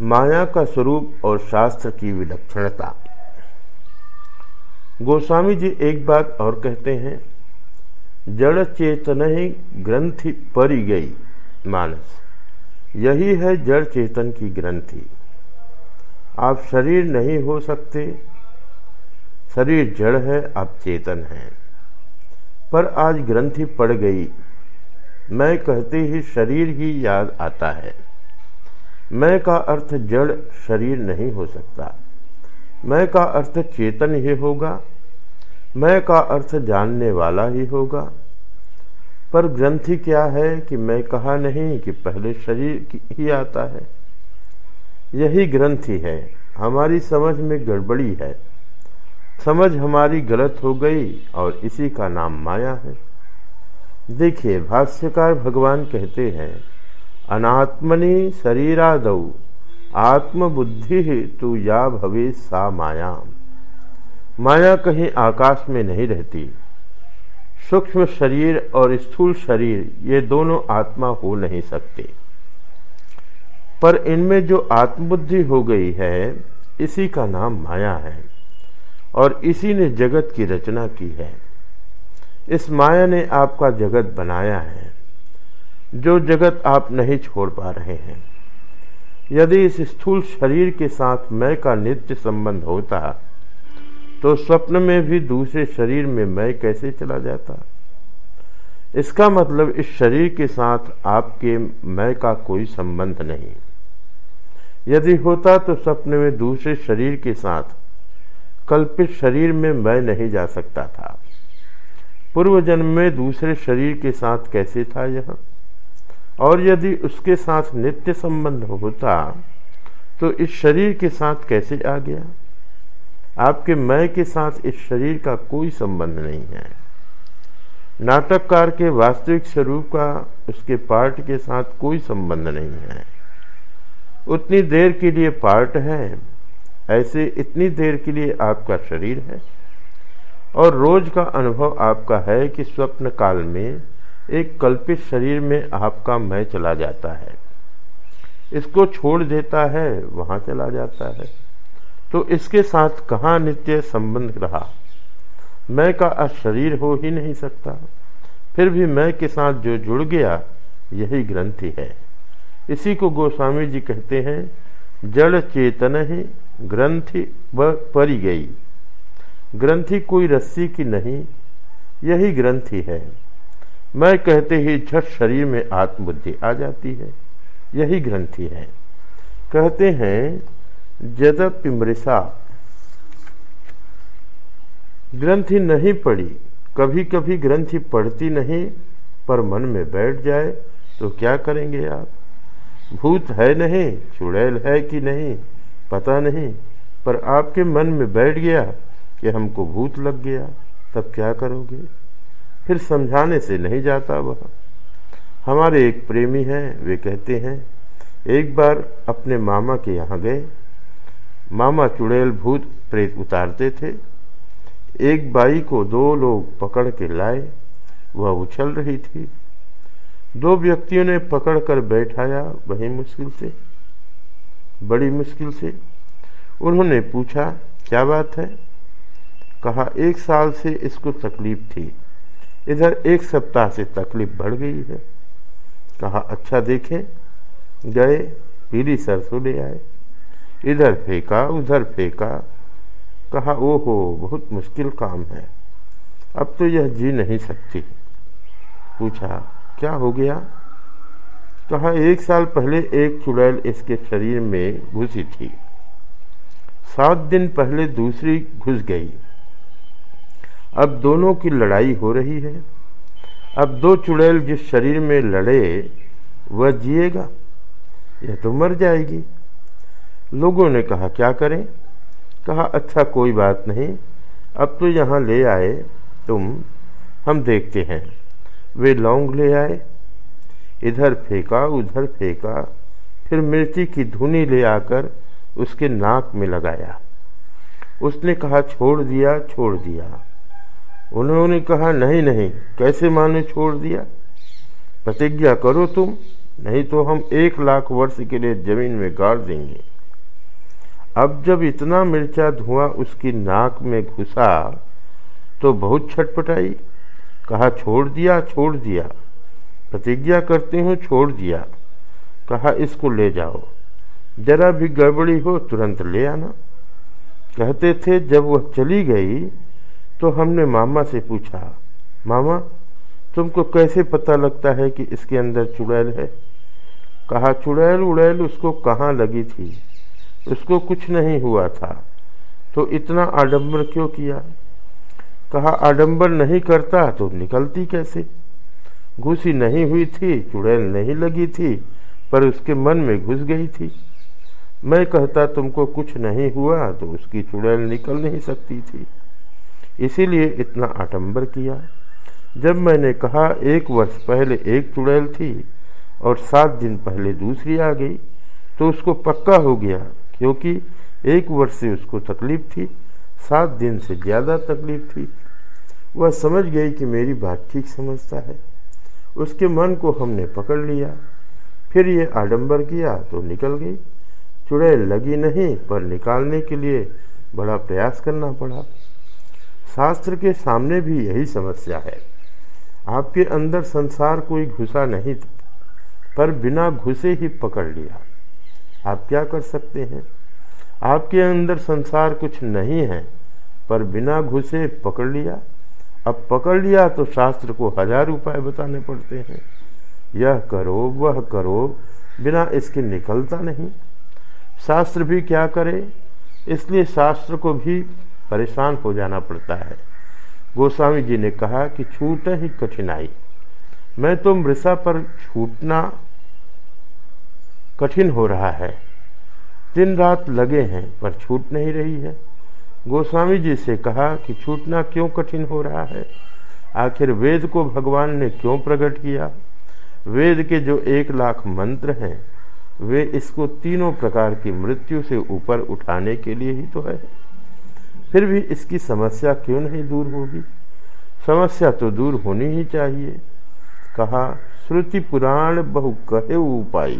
माया का स्वरूप और शास्त्र की विलक्षणता। गोस्वामी जी एक बात और कहते हैं, जड़ चेतन ही ग्रंथि परी गई, मानस। यही है जड़ चेतन की ग्रंथि। आप शरीर नहीं हो सकते, शरीर जड़ है, आप चेतन हैं। पर आज ग्रंथि पड़ गई, मैं कहते ही शरीर ही याद आता है। मैं का अर्थ जड़ शरीर नहीं हो सकता। मैं का अर्थ चेतन ही होगा। मैं का अर्थ जानने वाला ही होगा। पर ग्रंथि क्या है कि मैं कहा नहीं कि पहले शरीर ही आता है? यही ग्रंथि है। हमारी समझ में गड़बड़ी है। समझ हमारी गलत हो गई और इसी का नाम माया है। देखिए, भाष्यकार भगवान कहते हैं अनात्मनि शरीराद, आत्मबुद्धि तो या भवे सा माया। माया कहीं आकाश में नहीं रहती। सूक्ष्म शरीर और स्थूल शरीर, ये दोनों आत्मा हो नहीं सकते। पर इनमें जो आत्मबुद्धि हो गई है, इसी का नाम माया है, और इसी ने जगत की रचना की है। इस माया ने आपका जगत बनाया है। जो जगत आप नहीं छोड़ पा रहे हैं। यदि इस स्थूल शरीर के साथ मैं का नित्य संबंध होता तो स्वप्न में भी दूसरे शरीर में मैं कैसे चला जाता? इसका मतलब इस शरीर के साथ आपके मैं का कोई संबंध नहीं। यदि होता तो स्वप्न में दूसरे शरीर के साथ कल्पित शरीर में मैं नहीं जा सकता था। पूर्व जन्म में दूसरे शरीर के साथ कैसे था यह? और यदि उसके साथ नित्य संबंध होता तो इस शरीर के साथ कैसे आ गया? आपके मैं के साथ इस शरीर का कोई संबंध नहीं है। नाटककार के वास्तविक स्वरूप का उसके पार्ट के साथ कोई संबंध नहीं है। उतनी देर के लिए पार्ट है, ऐसे इतनी देर के लिए आपका शरीर है। और रोज का अनुभव आपका है कि स्वप्न काल में एक कल्पित शरीर में आपका मैं चला जाता है। इसको छोड़ देता है, वहाँ चला जाता है। तो इसके साथ कहाँ नित्य संबंध रहा? मैं का शरीर हो ही नहीं सकता। फिर भी मैं के साथ जो जुड़ गया, यही ग्रंथि है। इसी को गोस्वामी जी कहते हैं, जड़ चेतन ही ग्रंथि व परी गई ग्रंथि कोई रस्सी की नहीं, यही ग्रंथि है। मैं कहते ही झट शरीर में आत्मबुद्धि आ जाती है। यही ग्रंथि है। कहते हैं जदपि मृषा, ग्रंथि नहीं पड़ी कभी कभी ग्रंथि पढ़ती नहीं, पर मन में बैठ जाए तो क्या करेंगे आप? भूत है नहीं, चुड़ैल है कि नहीं, पता नहीं, पर आपके मन में बैठ गया कि हमको भूत लग गया, तब क्या करोगे? फिर समझाने से नहीं जाता वह। हमारे एक प्रेमी हैं, वे कहते हैं, एक बार अपने मामा के यहाँ गए। मामा चुड़ैल भूत प्रेत उतारते थे। एक बाई को दो लोग पकड़ के लाए। वह उछल रही थी। दो व्यक्तियों ने पकड़ कर बैठाया वही मुश्किल से, बड़ी मुश्किल से। उन्होंने पूछा, क्या बात है? कहा, एक साल से इसको तकलीफ़ थी। इधर एक सप्ताह से तकलीफ़ बढ़ गई है। कहा अच्छा देखें। गए, पीली सरसों ले आए। इधर फेंका, उधर फेंका। कहा, ओहो, बहुत मुश्किल काम है। अब तो यह जी नहीं सकती। पूछा, क्या हो गया? कहा, एक साल पहले एक चुड़ैल इसके शरीर में घुसी थी। सात दिन पहले दूसरी घुस गई। अब दोनों की लड़ाई हो रही है। अब दो चुड़ैल जिस शरीर में लड़े, वह जिएगा, यह तो मर जाएगी। लोगों ने कहा, क्या करें? कहा अच्छा कोई बात नहीं। अब तो यहाँ ले आए तुम। हम देखते हैं। वे लौंग ले आए। इधर फेंका, उधर फेंका। फिर मिर्ची की धुनी ले आकर उसके नाक में लगाया। उसने कहा, छोड़ दिया छोड़ दिया। उन्होंने कहा, नहीं नहीं, कैसे माने छोड़ दिया? प्रतिज्ञा करो तुम, नहीं तो हम एक लाख वर्ष के लिए ज़मीन में गाड़ देंगे। अब जब इतना मिर्चा धुआँ उसकी नाक में घुसा तो बहुत छटपटाई कहा, छोड़ दिया छोड़ दिया। प्रतिज्ञा करती हूँ, छोड़ दिया। कहा, इसको ले जाओ। जरा भी गड़बड़ी हो, तुरंत ले आना। कहते थे, जब वह चली गई तो हमने मामा से पूछा, मामा, तुमको कैसे पता लगता है कि इसके अंदर चुड़ैल है? कहा, चुड़ैल, उड़ैल उसको कहाँ लगी थी? उसको कुछ नहीं हुआ था। तो इतना आडंबर क्यों किया? कहा, आडंबर नहीं करता तो निकलती कैसे? घुसी नहीं हुई थी, चुड़ैल नहीं लगी थी, पर उसके मन में घुस गई थी। मैं कहता, तुमको कुछ नहीं हुआ तो उसकी चुड़ैल निकल नहीं सकती थी। इसीलिए इतना आडंबर किया। जब मैंने कहा, एक वर्ष पहले एक चुड़ैल थी और सात दिन पहले दूसरी आ गई तो उसको पक्का हो गया, क्योंकि एक वर्ष से उसको तकलीफ़ थी, सात दिन से ज़्यादा तकलीफ़ थी। वह समझ गई कि मेरी बात ठीक समझता है। उसके मन को हमने पकड़ लिया। फिर ये आडंबर किया तो निकल गई। चुड़ैल लगी नहीं, पर निकालने के लिए बड़ा प्रयास करना पड़ा। शास्त्र के सामने भी यही समस्या है। आपके अंदर संसार कोई घुसा नहीं पर बिना घुसे ही पकड़ लिया। आप क्या कर सकते हैं? आपके अंदर संसार कुछ नहीं है, पर बिना घुसे पकड़ लिया। अब पकड़ लिया तो शास्त्र को हज़ार उपाय बताने पड़ते हैं। यह करो, वह करो, बिना इसके निकलता नहीं। शास्त्र भी क्या करे? इसलिए शास्त्र को भी परेशान हो जाना पड़ता है। गोस्वामी जी ने कहा कि छूट ही कठिनाई। मैं तो मृषा पर छूटना कठिन हो रहा है। दिन रात लगे हैं, पर छूट नहीं रही है। गोस्वामी जी से कहा कि छूटना क्यों कठिन हो रहा है? आखिर वेद को भगवान ने क्यों प्रकट किया? वेद के जो एक लाख मंत्र हैं, वे इसको तीनों प्रकार की मृत्यु से ऊपर उठाने के लिए ही तो है। फिर भी इसकी समस्या क्यों नहीं दूर होगी? समस्या तो दूर होनी ही चाहिए। कहा, श्रुति पुराण बहु कहे उपाय।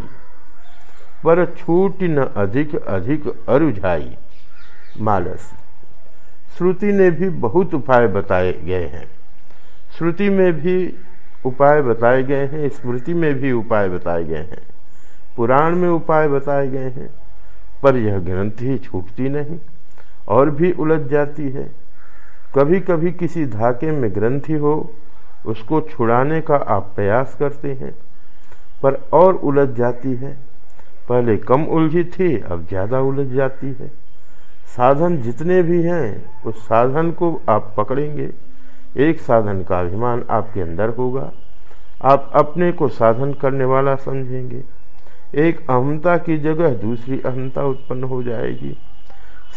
पर छूट न अधिक अधिक अरुझाई मालस। श्रुति ने भी बहुत उपाय बताए गए हैं। श्रुति में भी उपाय बताए गए हैं, स्मृति में भी उपाय बताए गए हैं। पुराण में उपाय बताए गए हैं, पर यह ग्रंथ ही छूटती नहीं। और भी उलझ जाती है। कभी कभी किसी धाके में ग्रंथि हो, उसको छुड़ाने का आप प्रयास करते हैं, पर और उलझ जाती है। पहले कम उलझी थी, अब ज़्यादा उलझ जाती है। साधन जितने भी हैं, उस साधन को आप पकड़ेंगे। एक साधन का अभिमान आपके अंदर होगा। आप अपने को साधन करने वाला समझेंगे। एक अहमता की जगह दूसरी अहमता उत्पन्न हो जाएगी।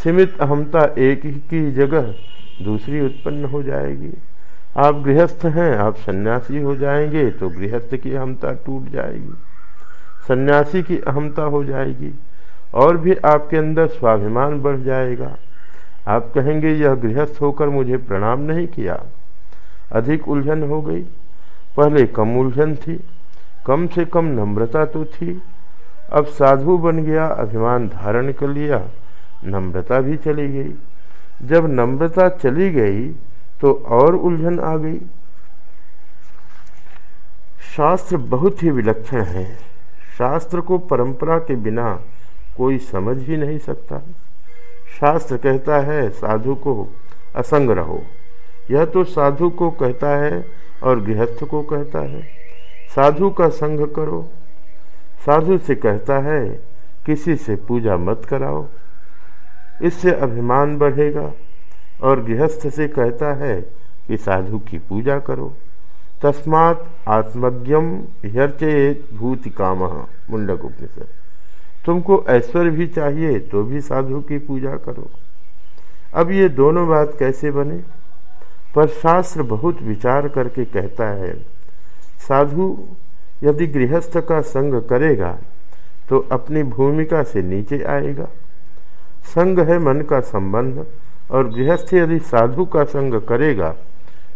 सीमित अहमता एक ही की जगह दूसरी उत्पन्न हो जाएगी। आप गृहस्थ हैं, आप सन्यासी हो जाएँगे तो गृहस्थ की अहमता टूट जाएगी। सन्यासी की अहमता हो जाएगी और भी आपके अंदर स्वाभिमान बढ़ जाएगा। आप कहेंगे, यह गृहस्थ होकर मुझे प्रणाम नहीं किया। अधिक उलझन हो गई। पहले कम उलझन थी, कम से कम नम्रता तो थी। अब साधु बन गया, अभिमान धारण कर लिया नम्रता भी चली गई। जब नम्रता चली गई तो और उलझन आ गई। शास्त्र बहुत ही विलक्षण है। शास्त्र को परंपरा के बिना कोई समझ ही नहीं सकता। शास्त्र कहता है, साधु को असंग रहो। यह तो साधु को कहता है और गृहस्थ को कहता है। साधु का संग करो। साधु से कहता है, किसी से पूजा मत कराओ। इससे अभिमान बढ़ेगा और गृहस्थ से कहता है कि साधु की पूजा करो। तस्मात् आत्मज्ञम हर्चेत भूति काम मुंडक उपनिषद। तुमको ऐश्वर्य भी चाहिए तो भी साधु की पूजा करो। अब ये दोनों बात कैसे बने? पर शास्त्र बहुत विचार करके कहता है, साधु यदि गृहस्थ का संग करेगा तो अपनी भूमिका से नीचे आएगा। संग है मन का संबंध, और गृहस्थ यदि साधु का संग करेगा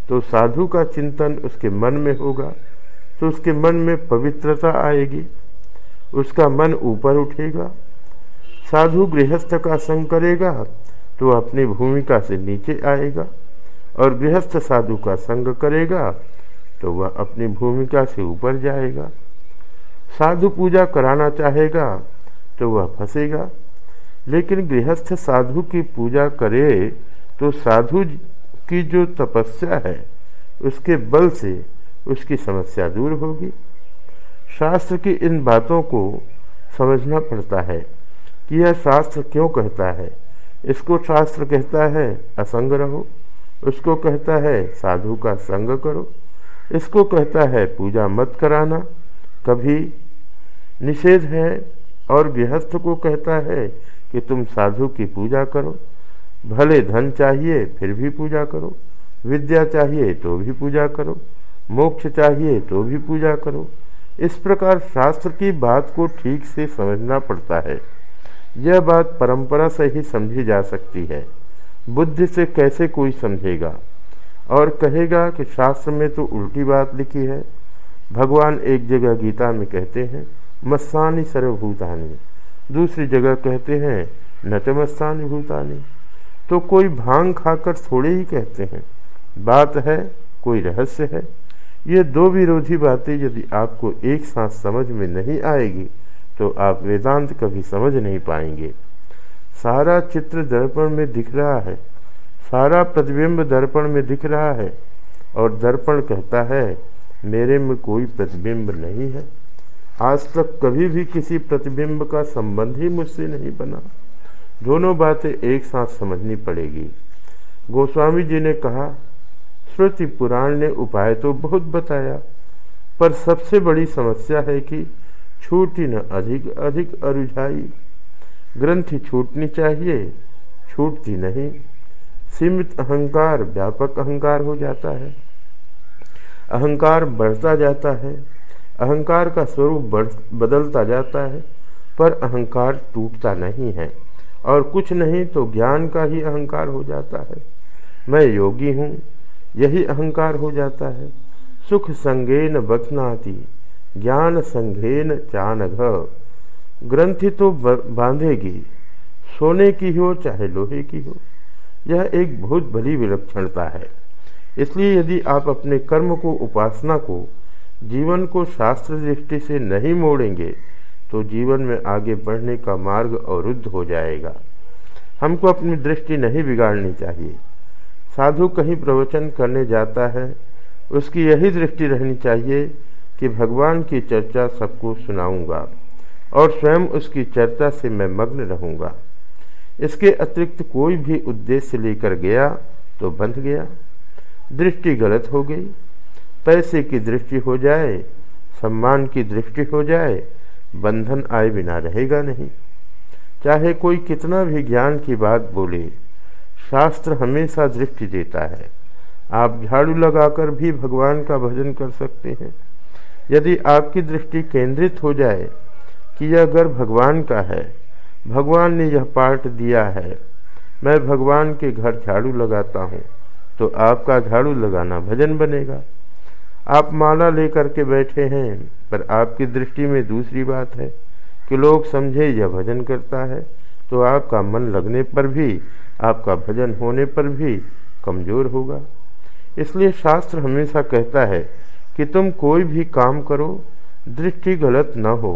तो साधु का चिंतन उसके मन में होगा तो उसके मन में पवित्रता आएगी, उसका मन ऊपर उठेगा। साधु गृहस्थ का संग करेगा तो अपनी भूमिका से नीचे आएगा, और गृहस्थ साधु का संग करेगा तो वह अपनी भूमिका से ऊपर जाएगा। साधु पूजा कराना चाहेगा तो वह फंसेगा लेकिन गृहस्थ साधु की पूजा करे तो साधु की जो तपस्या है, उसके बल से उसकी समस्या दूर होगी। शास्त्र की इन बातों को समझना पड़ता है कि यह शास्त्र क्यों कहता है। इसको शास्त्र कहता है, असंग रहो। उसको कहता है, साधु का संग करो। इसको कहता है, पूजा मत कराना। कभी निषेध है और गृहस्थ को कहता है कि तुम साधु की पूजा करो। भले धन चाहिए, फिर भी पूजा करो। विद्या चाहिए तो भी पूजा करो। मोक्ष चाहिए तो भी पूजा करो। इस प्रकार शास्त्र की बात को ठीक से समझना पड़ता है। यह बात परंपरा से ही समझी जा सकती है। बुद्धि से कैसे कोई समझेगा? और कहेगा कि शास्त्र में तो उल्टी बात लिखी है। भगवान एक जगह गीता में कहते हैं मस्सानी सर्वभूतानी। दूसरी जगह कहते हैं नचमस्तानी भूतानी। तो कोई भाँग खाकर थोड़े ही कहते हैं, बात है, कोई रहस्य है। ये दो विरोधी बातें यदि आपको एक साथ समझ में नहीं आएगी तो आप वेदांत कभी समझ नहीं पाएँगे। सारा चित्र दर्पण में दिख रहा है, सारा प्रतिबिंब दर्पण में दिख रहा है, और दर्पण कहता है, मेरे में कोई प्रतिबिंब नहीं है। आज तक कभी भी किसी प्रतिबिंब का संबंध ही मुझसे नहीं बना। दोनों बातें एक साथ समझनी पड़ेगी। गोस्वामी जी ने कहा, श्रुति पुराण ने उपाय तो बहुत बताया, पर सबसे बड़ी समस्या है कि छूटी न अधिक अधिक अरुझाई। ग्रंथि छूटनी चाहिए, छूटती नहीं। सीमित अहंकार, व्यापक अहंकार हो जाता है। अहंकार बढ़ता जाता है अहंकार का स्वरूप बदलता जाता है, पर अहंकार टूटता नहीं है, और कुछ नहीं तो ज्ञान का ही अहंकार हो जाता है। मैं योगी हूँ, यही अहंकार हो जाता है। सुख संगेन बथनाती ज्ञान संघेन चानघ। ग्रंथि तो बांधेगी, सोने की हो चाहे लोहे की हो, यह एक बहुत बड़ी विलक्षणता है। इसलिए यदि आप अपने कर्म को, उपासना को जीवन को शास्त्र दृष्टि से नहीं मोड़ेंगे तो जीवन में आगे बढ़ने का मार्ग अवरुद्ध हो जाएगा। हमको अपनी दृष्टि नहीं बिगाड़नी चाहिए। साधु कहीं प्रवचन करने जाता है, उसकी यही दृष्टि रहनी चाहिए कि भगवान की चर्चा सबको सुनाऊँगा और स्वयं उसकी चर्चा से मैं मग्न रहूँगा। इसके अतिरिक्त कोई भी उद्देश्य लेकर गया तो बंध गया। दृष्टि गलत हो गई। पैसे की दृष्टि हो जाए, सम्मान की दृष्टि हो जाए, बंधन आए बिना रहेगा नहीं। चाहे कोई कितना भी ज्ञान की बात बोले, शास्त्र हमेशा दृष्टि देता है। आप झाड़ू लगाकर भी भगवान का भजन कर सकते हैं। यदि आपकी दृष्टि केंद्रित हो जाए कि यह घर भगवान का है, भगवान ने यह पाठ दिया है, मैं भगवान के घर झाड़ू लगाता हूँ तो आपका झाड़ू लगाना भजन बनेगा। आप माला लेकर के बैठे हैं, पर आपकी दृष्टि में दूसरी बात है कि लोग समझे यह भजन करता है तो आपका मन लगने पर भी, आपका भजन होने पर भी कमज़ोर होगा। इसलिए शास्त्र हमेशा कहता है कि तुम कोई भी काम करो, दृष्टि गलत न हो।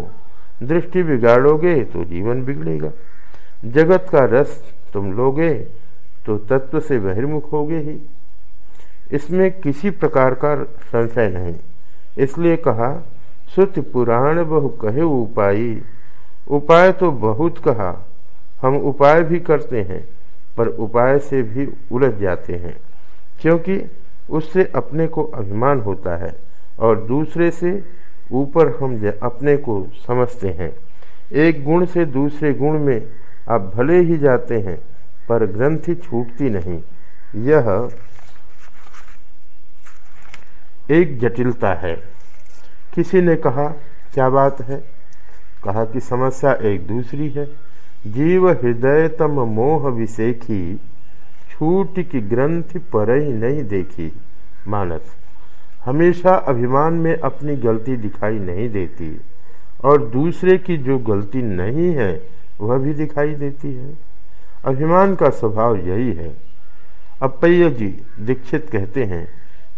दृष्टि बिगाड़ोगे तो जीवन बिगड़ेगा। जगत का रस तुम लोगे तो तत्व से बहिर्मुख होगे ही। इसमें किसी प्रकार का संशय नहीं। इसलिए कहा, श्रुति पुराण बहु कहे उपाय। उपाय तो बहुत कहा। हम उपाय भी करते हैं, पर उपाय से भी उलझ जाते हैं, क्योंकि उससे अपने को अभिमान होता है और दूसरे से ऊपर हम अपने को समझते हैं। एक गुण से दूसरे गुण में आप भले ही जाते हैं, पर ग्रंथि छूटती नहीं। यह एक जटिलता है। किसी ने कहा, क्या बात है? कहा कि समस्या एक दूसरी है। जीव हृदय तम मोह विसेखी छूट की ग्रंथि पर ही नहीं देखी। मानस, हमेशा अभिमान में अपनी गलती दिखाई नहीं देती और दूसरे की जो गलती नहीं है, वह भी दिखाई देती है। अभिमान का स्वभाव यही है। अपैय जी दीक्षित कहते हैं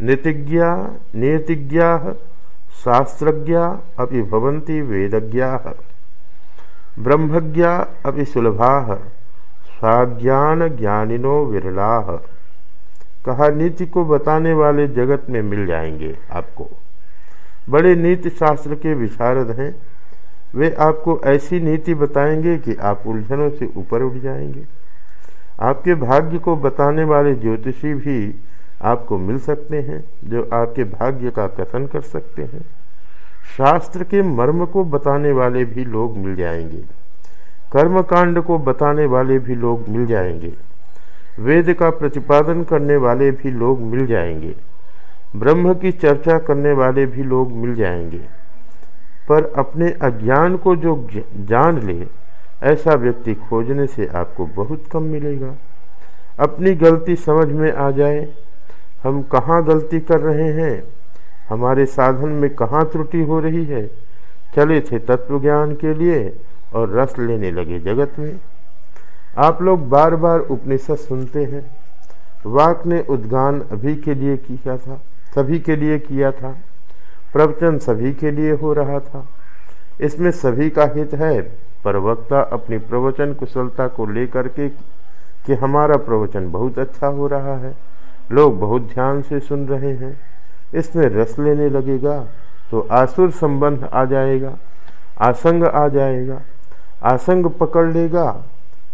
नीतिज्ञा नियतिज्ञा शास्त्रज्ञा अभी भवंती वेदज्ञा। ब्रह्मज्ञा अभी सुलभा स्वाज्ञान ज्ञानिनो विरला। कहा, नीति को बताने वाले जगत में मिल जाएँगे आपको। बड़े नीति शास्त्र के विशारद हैं। वे आपको ऐसी नीति बताएँगे कि आप उलझनों से ऊपर उठ जाएँगे। आपके भाग्य को बताने वाले ज्योतिषी भी आपको मिल सकते हैं, जो आपके भाग्य का कथन कर सकते हैं। शास्त्र के मर्म को बताने वाले भी लोग मिल जाएँगे। कर्मकांड को बताने वाले भी लोग मिल जाएँगे। वेद का प्रतिपादन करने वाले भी लोग मिल जाएँगे। ब्रह्म की चर्चा करने वाले भी लोग मिल जाएँगे। पर अपने अज्ञान को जो जान ले, ऐसा व्यक्ति खोजने से आपको बहुत कम मिलेगा। अपनी गलती समझ में आ जाए हम कहाँ गलती कर रहे हैं? हमारे साधन में कहाँ त्रुटि हो रही है? चले थे तत्व ज्ञान के लिए और रस लेने लगे जगत में। आप लोग बार बार उपनिषद सुनते हैं। वाक ने उद्गान अभी के लिए किया था, सभी के लिए किया था। प्रवचन सभी के लिए हो रहा था। इसमें सभी का हित है। पर वक्ता अपनी प्रवचन कुशलता को लेकर के कि हमारा प्रवचन बहुत अच्छा हो रहा है। लोग बहुत ध्यान से सुन रहे हैं। इसमें रस लेने लगेगा तो आसुर संबंध आ जाएगा, आसंग आ जाएगा। आसंग पकड़ लेगा,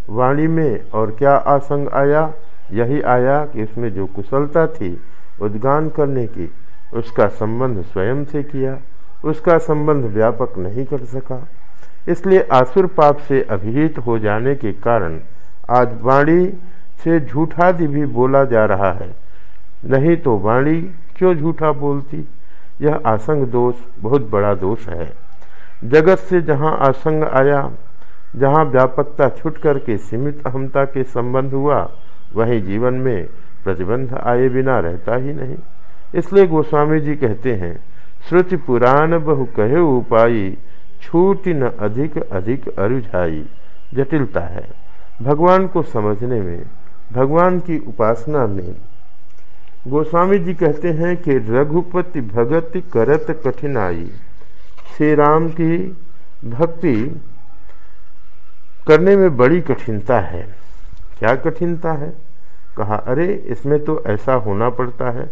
वाणी में और क्या आसंग आया? यही आया कि उसमें जो कुशलता थी उद्गान करने की, उसका संबंध स्वयं से किया। उसका संबंध व्यापक नहीं कर सका। इसलिए आसुर पाप से अभिहित हो जाने के कारण आज वाणी से झूठादि भी बोला जा रहा है। नहीं तो वाणी क्यों झूठा बोलती? यह आसंग दोष बहुत बड़ा दोष है। जगत से जहाँ आसंग आया, जहाँ व्यापकता छुट करके सीमित अहमता के संबंध हुआ, वहीं जीवन में प्रतिबंध आए बिना रहता ही नहीं। इसलिए गोस्वामी जी कहते हैं, श्रुति पुराण बहु कहे उपाई छूट न अधिक अधिक अरुझाई। जटिलता है। भगवान को समझने में, भगवान की उपासना में गोस्वामी जी कहते हैं कि रघुपति भगत करत कठिनाई। श्री राम की भक्ति करने में बड़ी कठिनता है। क्या कठिनता है? कहा, अरे, इसमें तो ऐसा होना पड़ता है।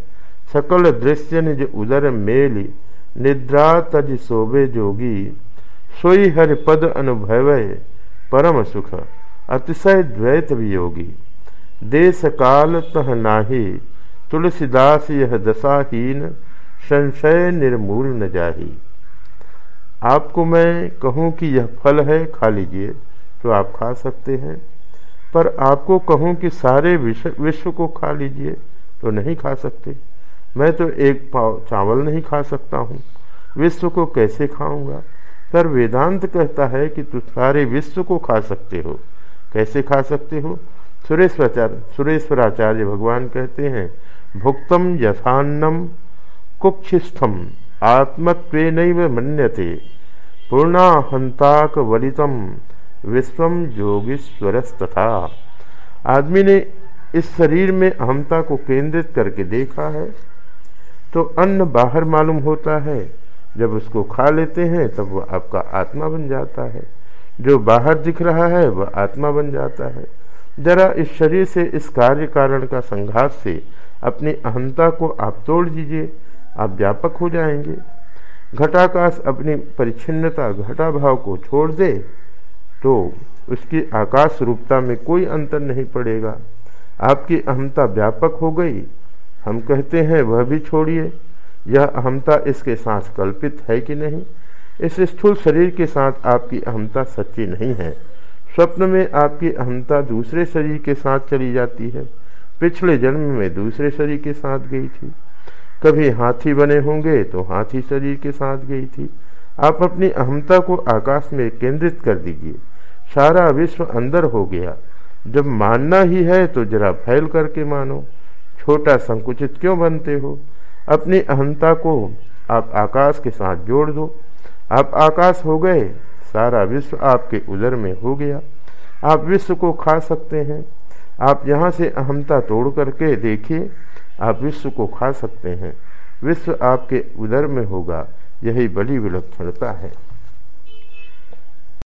सकल दृश्य निज उदर मेल, निद्रा तज शोभे जोगी। सोई हर पद अनुभव, परम सुख, अतिशय द्वैत वियोगी। देश काल तह नाही तुलसीदास यह दशाहीन, संशय निर्मूल न जाही। आपको मैं कहूँ कि यह फल है, खा लीजिए तो आप खा सकते हैं। पर आपको कहूँ कि सारे विश्व विश्व को खा लीजिए तो नहीं खा सकते। मैं तो एक पाव चावल नहीं खा सकता हूँ। विश्व को कैसे खाऊँगा? पर वेदांत कहता है कि तू सारे विश्व को खा सकते हो। कैसे खा सकते हो? सुरेश्वराचार्य सुरेश्वराचार्य भगवान कहते हैं भुक्तम यथान्नम कुक्षिस्थम आत्मत्व मन्यते, पूर्णाहंताक वलितम विश्वम योगीश्वरस तथा आदमी ने इस शरीर में अहमता को केंद्रित करके देखा है तो अन्न बाहर मालूम होता है। जब उसको खा लेते हैं, तब वह आपका आत्मा बन जाता है। जो बाहर दिख रहा है, वह आत्मा बन जाता है। जरा इस शरीर से, इस कार्य कारण का संघात से अपनी अहंता को आप तोड़ दीजिए, आप व्यापक हो जाएँगे। घटाकाश अपनी परिच्छिन्नता घटा भाव को छोड़ दे तो उसकी आकाश रूपता में कोई अंतर नहीं पड़ेगा। आपकी अहमता व्यापक हो गई। हम कहते हैं, वह भी छोड़िए। यह अहमता इसके साथ कल्पित है कि नहीं? इस स्थूल शरीर के साथ आपकी अहमता सच्ची नहीं है। स्वप्न में आपकी अहमता दूसरे शरीर के साथ चली जाती है। पिछले जन्म में दूसरे शरीर के साथ गई थी। कभी हाथी बने होंगे तो हाथी शरीर के साथ गई थी। आप अपनी अहमता को आकाश में केंद्रित कर दीजिए। सारा विश्व अंदर हो गया। जब मानना ही है तो जरा फैल करके मानो। छोटा संकुचित क्यों बनते हो? अपनी अहमता को आप आकाश के साथ जोड़ दो। आप आकाश हो गए सारा विश्व आपके उदर में हो गया। आप विश्व को खा सकते हैं। आप यहाँ से अहमता तोड़ करके देखिए, आप विश्व को खा सकते हैं। विश्व आपके उदर में होगा। यही बड़ी विलक्षणता है।